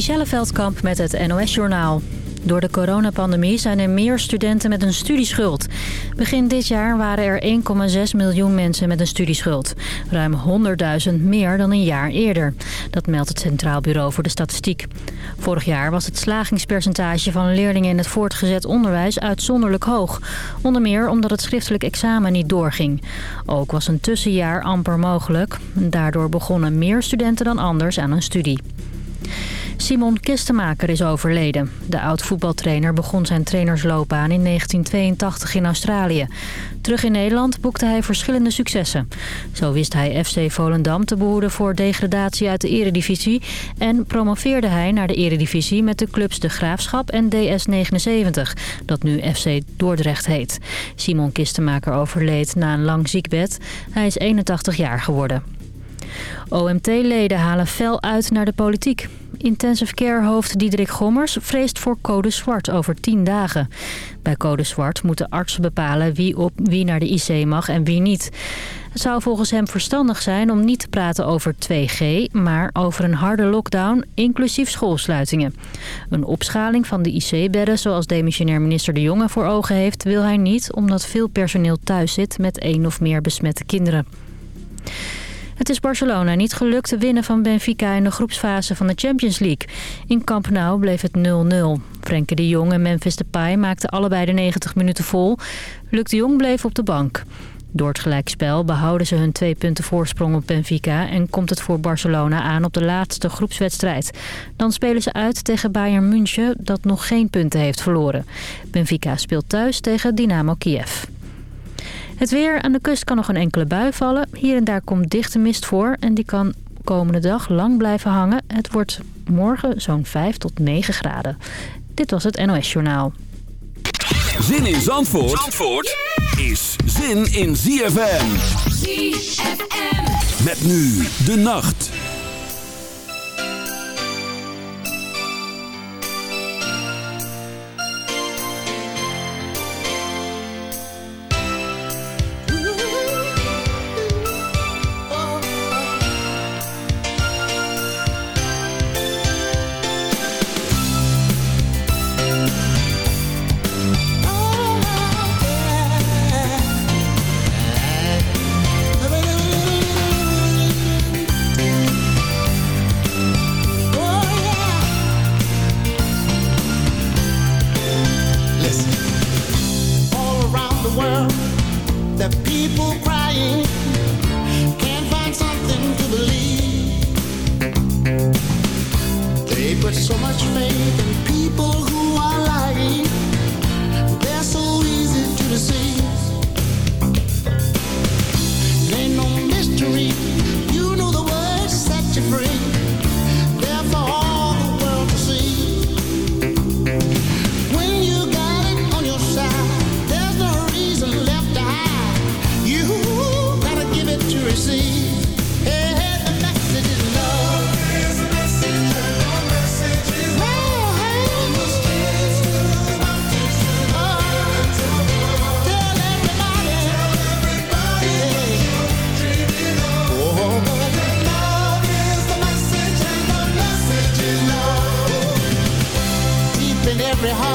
Michelle Veldkamp met het NOS-journaal. Door de coronapandemie zijn er meer studenten met een studieschuld. Begin dit jaar waren er 1,6 miljoen mensen met een studieschuld. Ruim 100.000 meer dan een jaar eerder. Dat meldt het Centraal Bureau voor de Statistiek. Vorig jaar was het slagingspercentage van leerlingen in het voortgezet onderwijs uitzonderlijk hoog. Onder meer omdat het schriftelijk examen niet doorging. Ook was een tussenjaar amper mogelijk. Daardoor begonnen meer studenten dan anders aan een studie. Simon Kistemaker is overleden. De oud-voetbaltrainer begon zijn trainersloopbaan in 1982 in Australië. Terug in Nederland boekte hij verschillende successen. Zo wist hij FC Volendam te behoeden voor degradatie uit de eredivisie... en promoveerde hij naar de eredivisie met de clubs De Graafschap en DS79... dat nu FC Dordrecht heet. Simon Kistemaker overleed na een lang ziekbed. Hij is 81 jaar geworden. OMT-leden halen fel uit naar de politiek. Intensive care hoofd Diederik Gommers vreest voor code zwart over 10 dagen. Bij code zwart moeten artsen bepalen wie, op, wie naar de IC mag en wie niet. Het zou volgens hem verstandig zijn om niet te praten over 2G... maar over een harde lockdown, inclusief schoolsluitingen. Een opschaling van de IC-bedden, zoals demissionair minister De Jonge voor ogen heeft... wil hij niet, omdat veel personeel thuis zit met één of meer besmette kinderen. Het is Barcelona niet gelukt te winnen van Benfica in de groepsfase van de Champions League. In Camp Nou bleef het 0-0. Frenkie de Jong en Memphis Depay maakten allebei de 90 minuten vol. Luc de Jong bleef op de bank. Door het gelijkspel behouden ze hun twee punten voorsprong op Benfica... en komt het voor Barcelona aan op de laatste groepswedstrijd. Dan spelen ze uit tegen Bayern München, dat nog geen punten heeft verloren. Benfica speelt thuis tegen Dynamo Kiev. Het weer aan de kust kan nog een enkele bui vallen. Hier en daar komt dichte mist voor en die kan komende dag lang blijven hangen. Het wordt morgen zo'n 5 tot 9 graden. Dit was het NOS Journaal. Zin in Zandvoort, Zandvoort is zin in ZFM. ZFM. Met nu de nacht. Every heart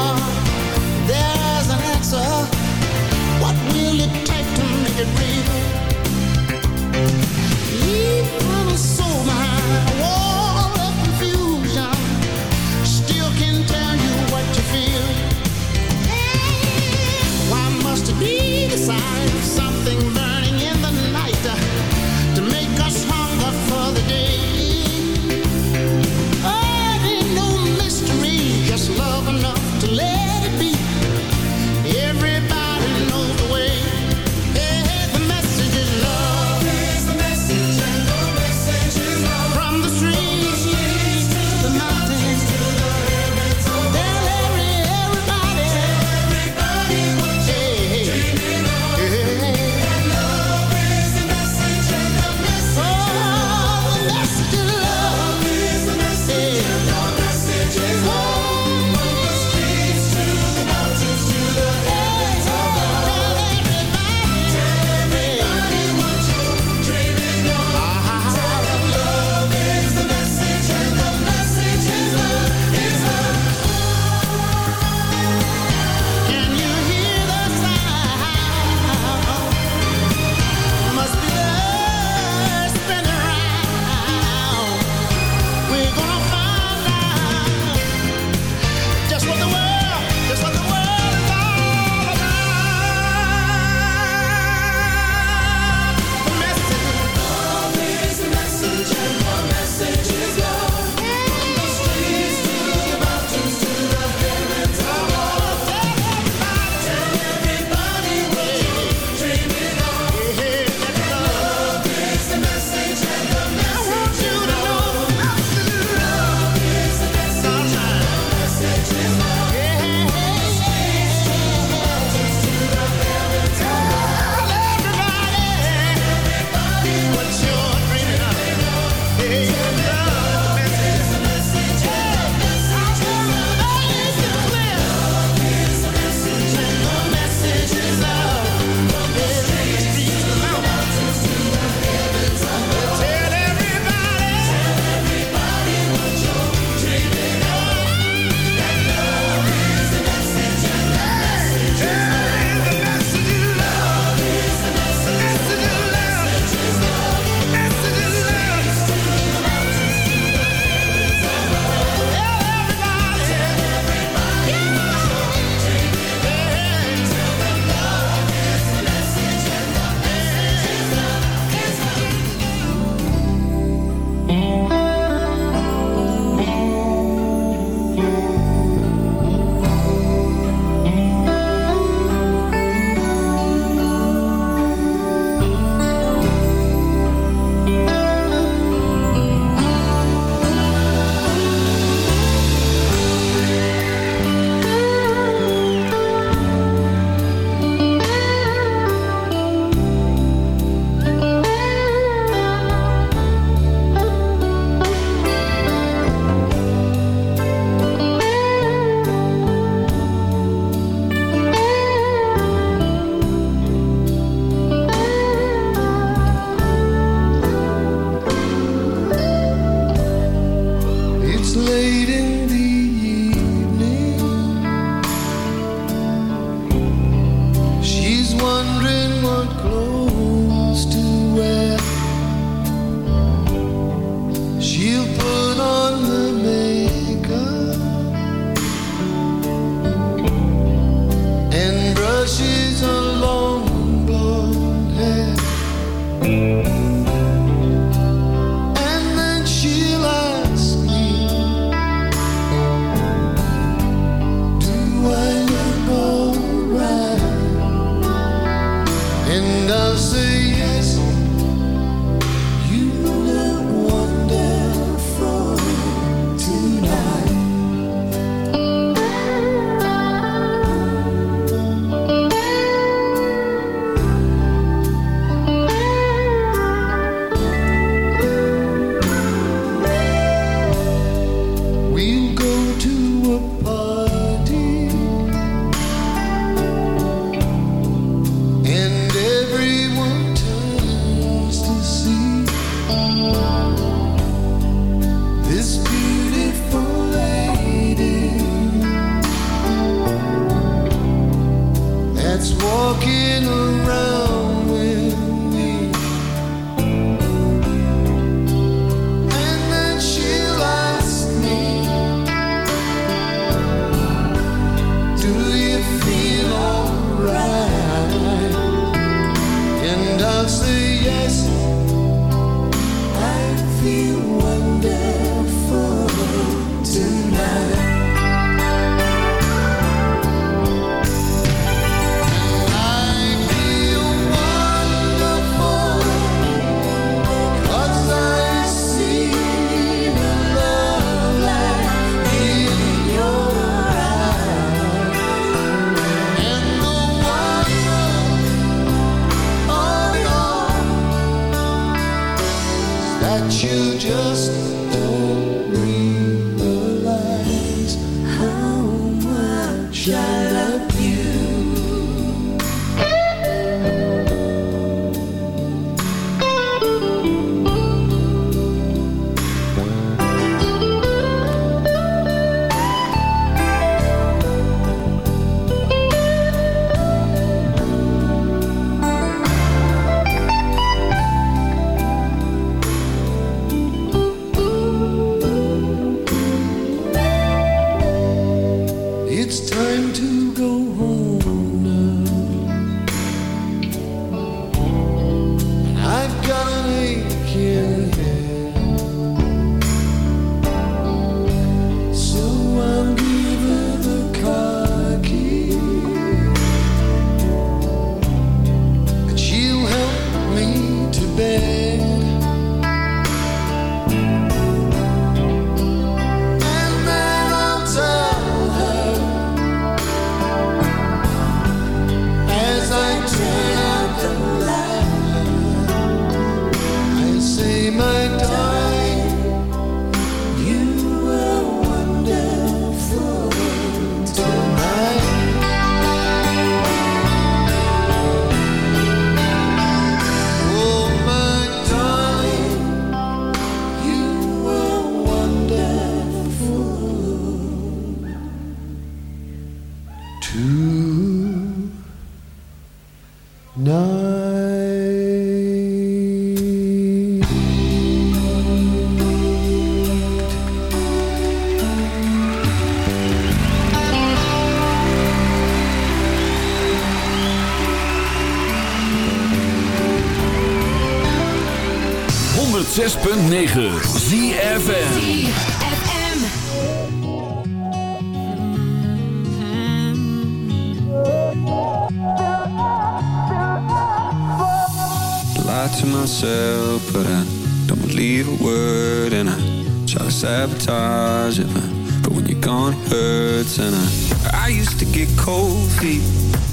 hurts. And I, uh, I used to get cold feet.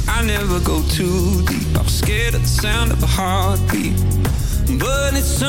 I never go too deep. I'm scared of the sound of a heartbeat, but it's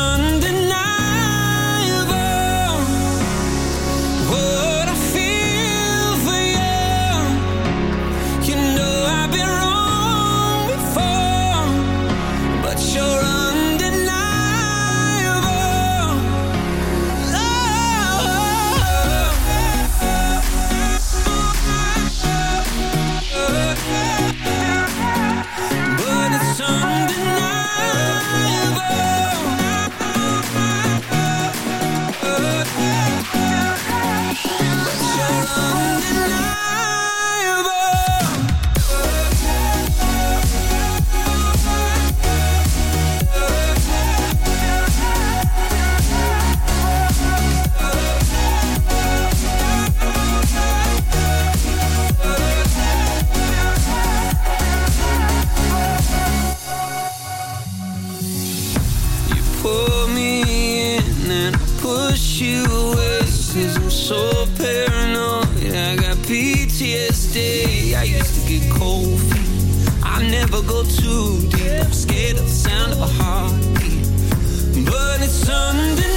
situations. I'm so paranoid. I got PTSD. I used to get cold feet. I never go too deep. I'm scared of the sound of a heartbeat, but it's under.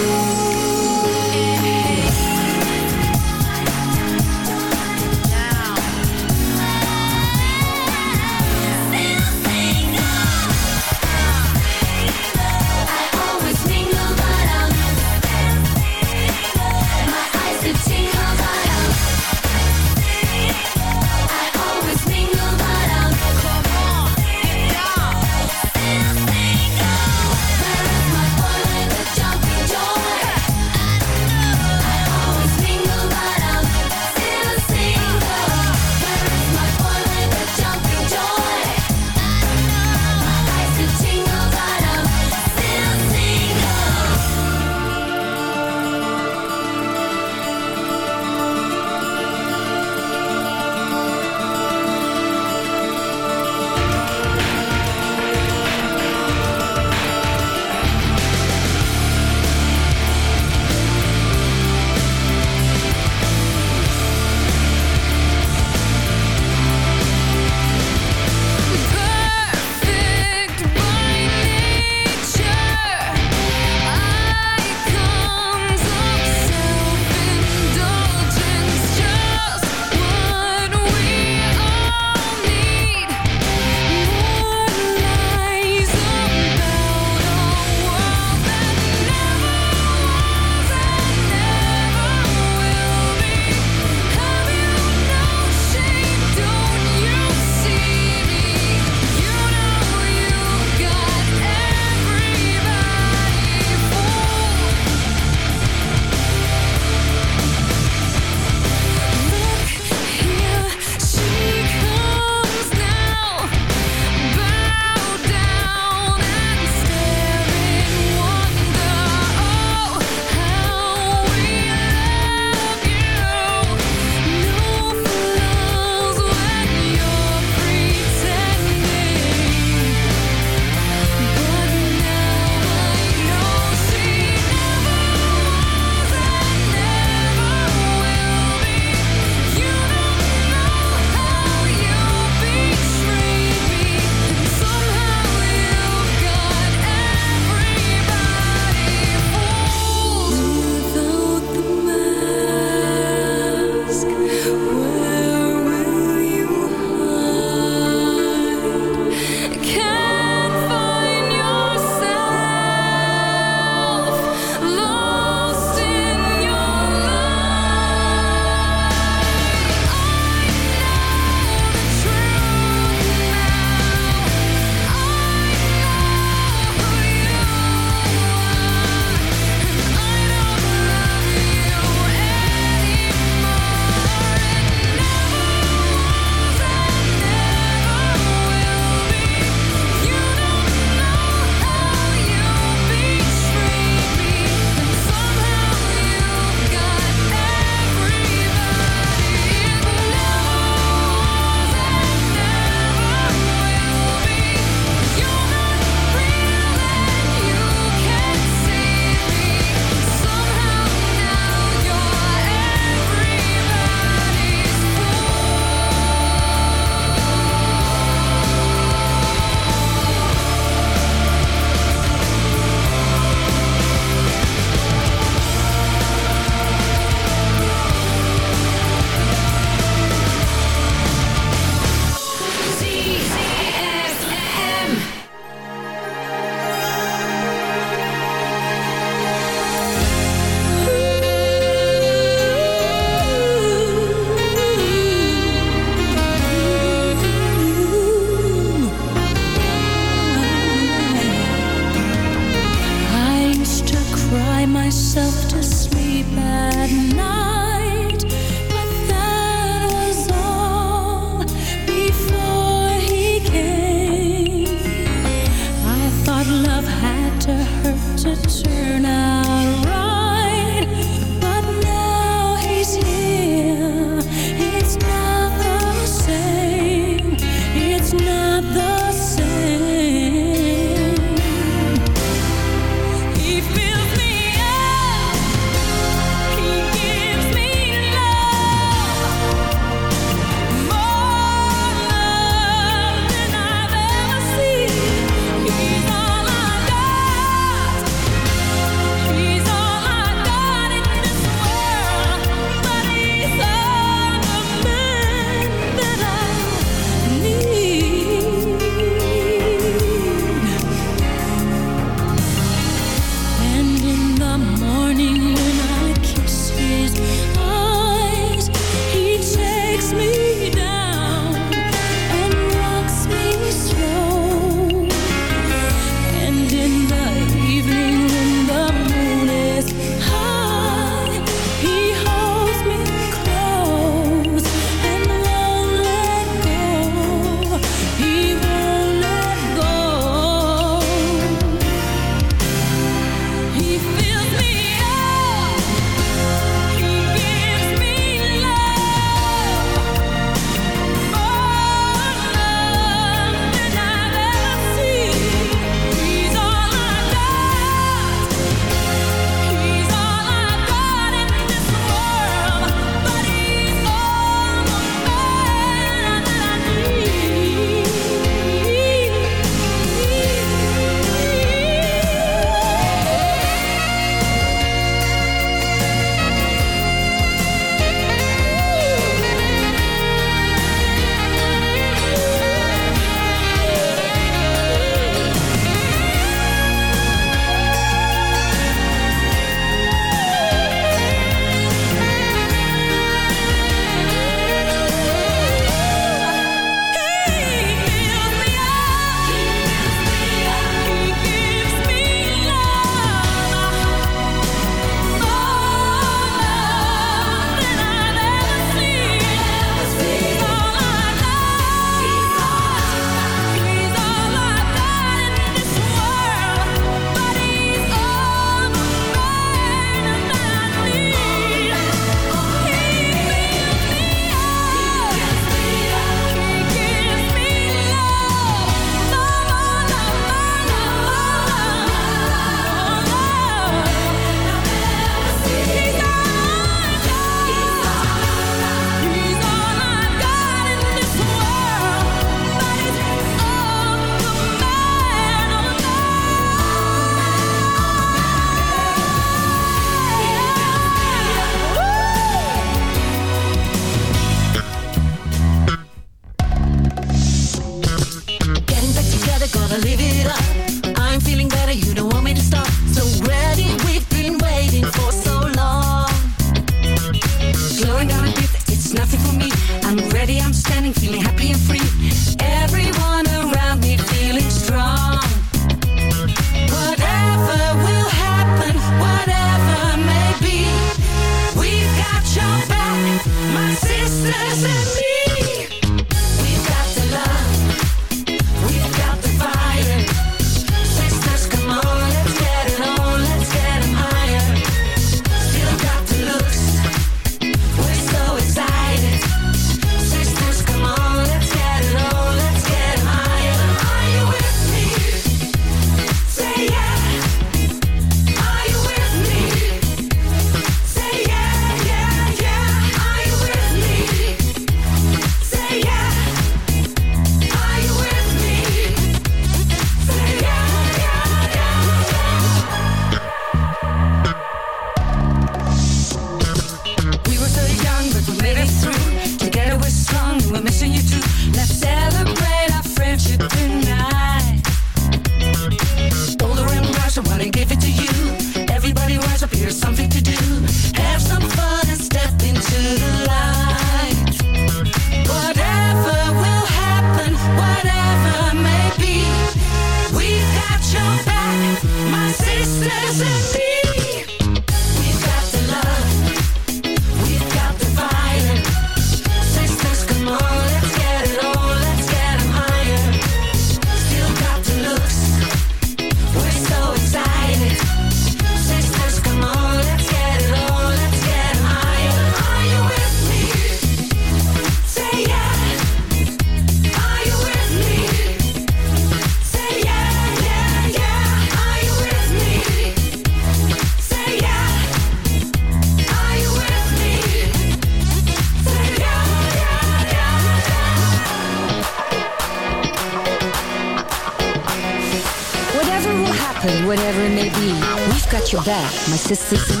back. My sisters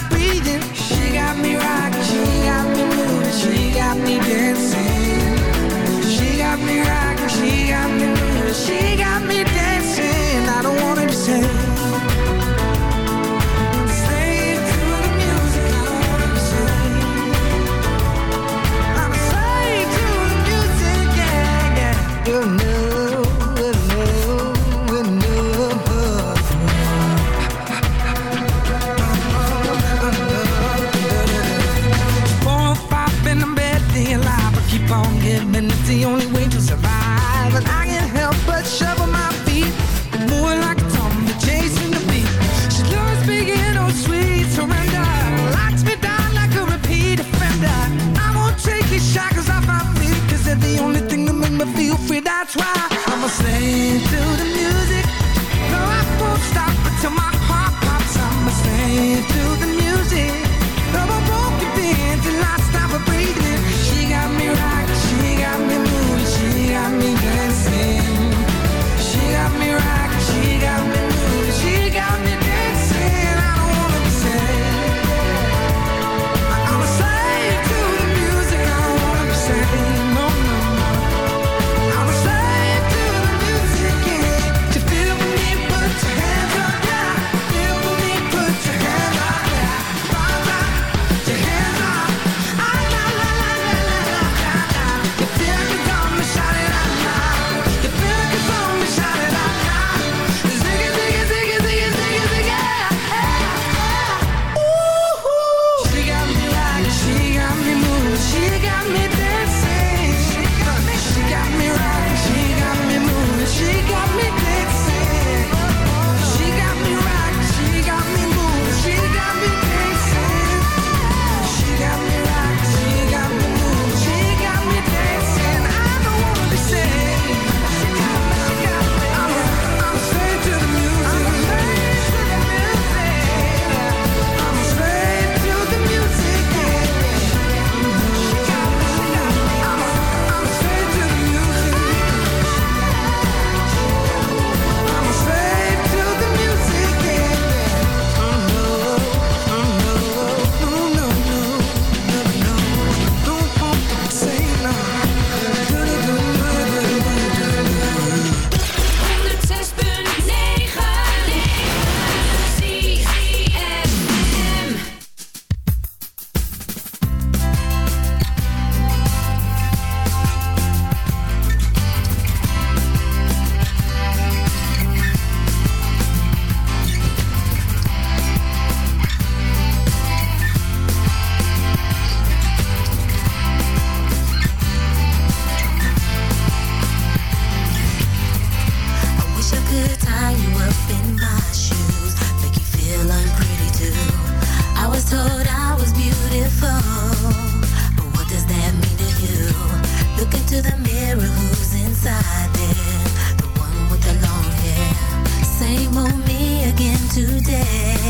got me dancing. She got me rocking. She got me. She got me dancing. I don't wanna be sad. keep on giving. It's the only way to survive. And I can't help but shovel my feet. Moving like a zombie, chasing the beat. She loves being on sweet surrender. Locks me down like a repeat offender. I won't take these shackles off my feet. Cause they're the only thing that make me feel free. That's why I'm a slave. today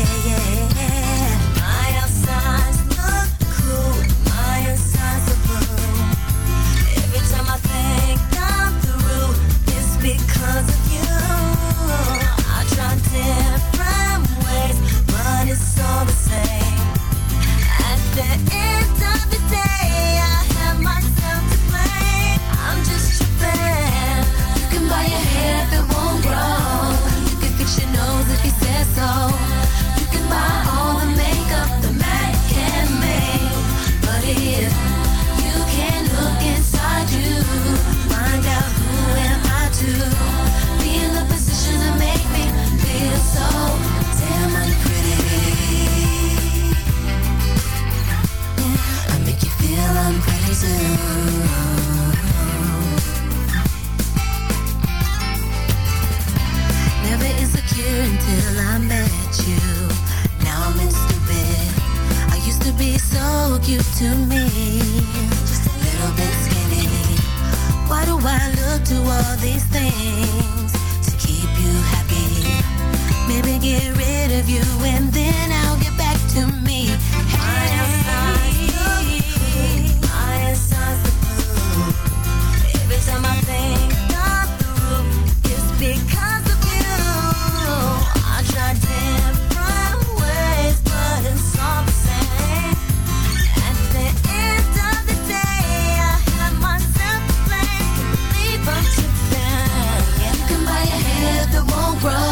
grow.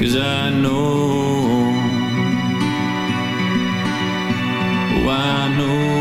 Cause I know. Oh, I know.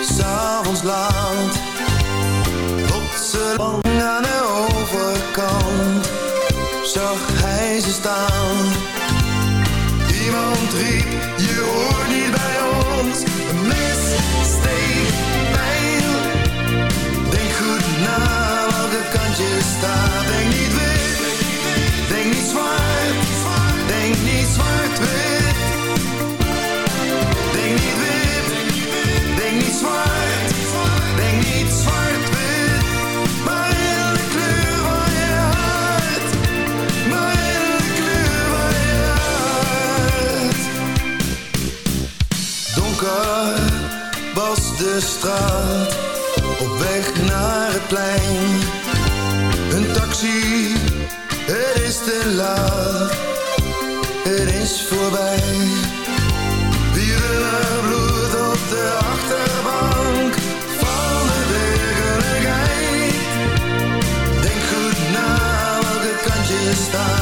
S'avonds laat. Plotseling aan de overkant. Zag hij ze staan. Iemand riep, je hoort niet bij ons. Een mes steekt pijn. Denk goed na welke kant je staat. De op weg naar het plein. Een taxi, het is te laat, het is voorbij. Wielen bloed op de achterbank van de. Denk goed na welke kant je staat,